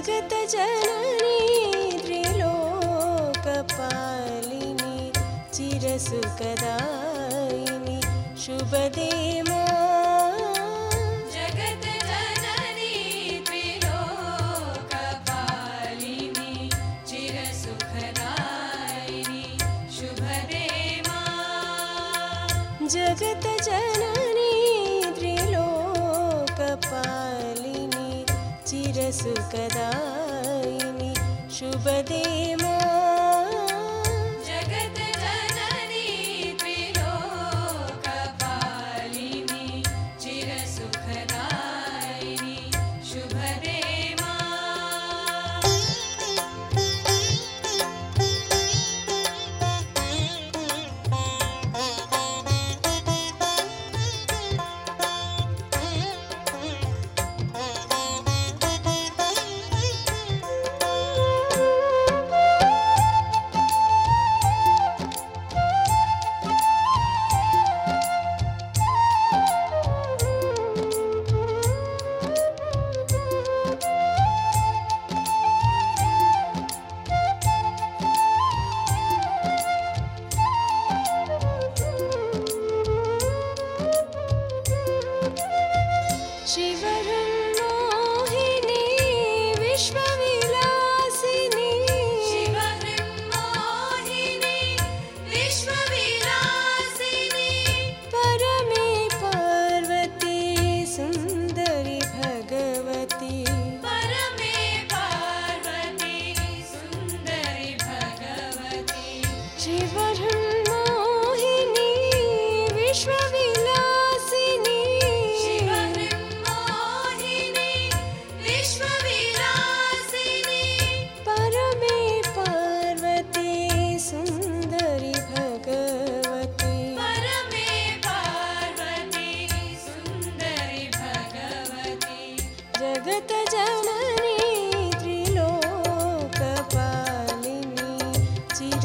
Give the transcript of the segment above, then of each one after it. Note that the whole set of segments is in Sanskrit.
जगतजननी त्रिलोकपालिनी चिरसुखदायिनि चिर सुखदयिनी शुभदे जगतजननी प्रो कपालिनी शुभदे जगत जननी चिरसुखदायिनि शुभदेम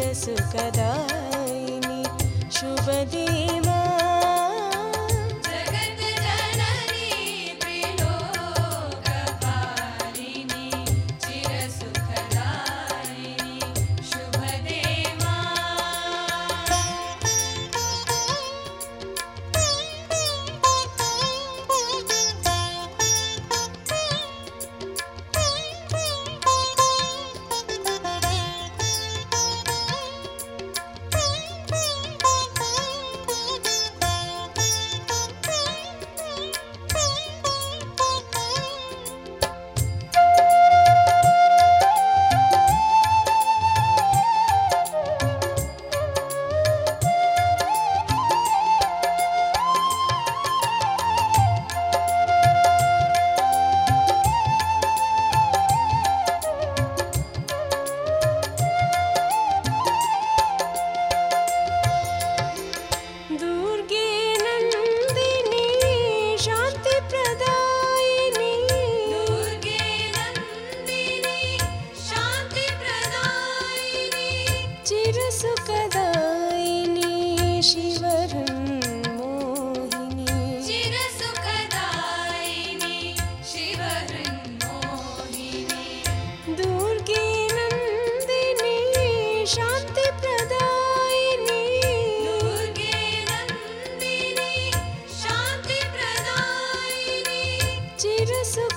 सुखदायिनी शुभदि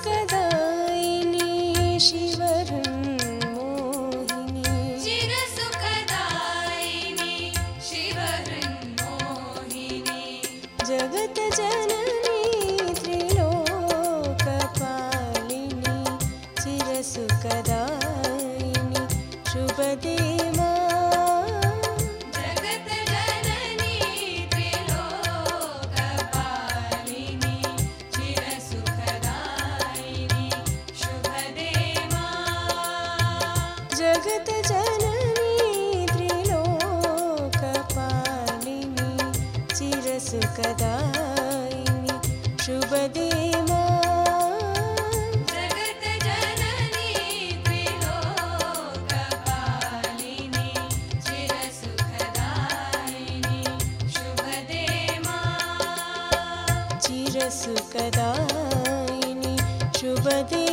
कदायिनी शिवरूोहिनी चिरसुखदायिनी शिव जगत जननी कपा चिरसुखदायिनी शुभदे जगत जननी त्रिरो कपालिनी चिरस कदायिनी शुभदेवाग जननी शुभदे चसु कदािनी शुभदे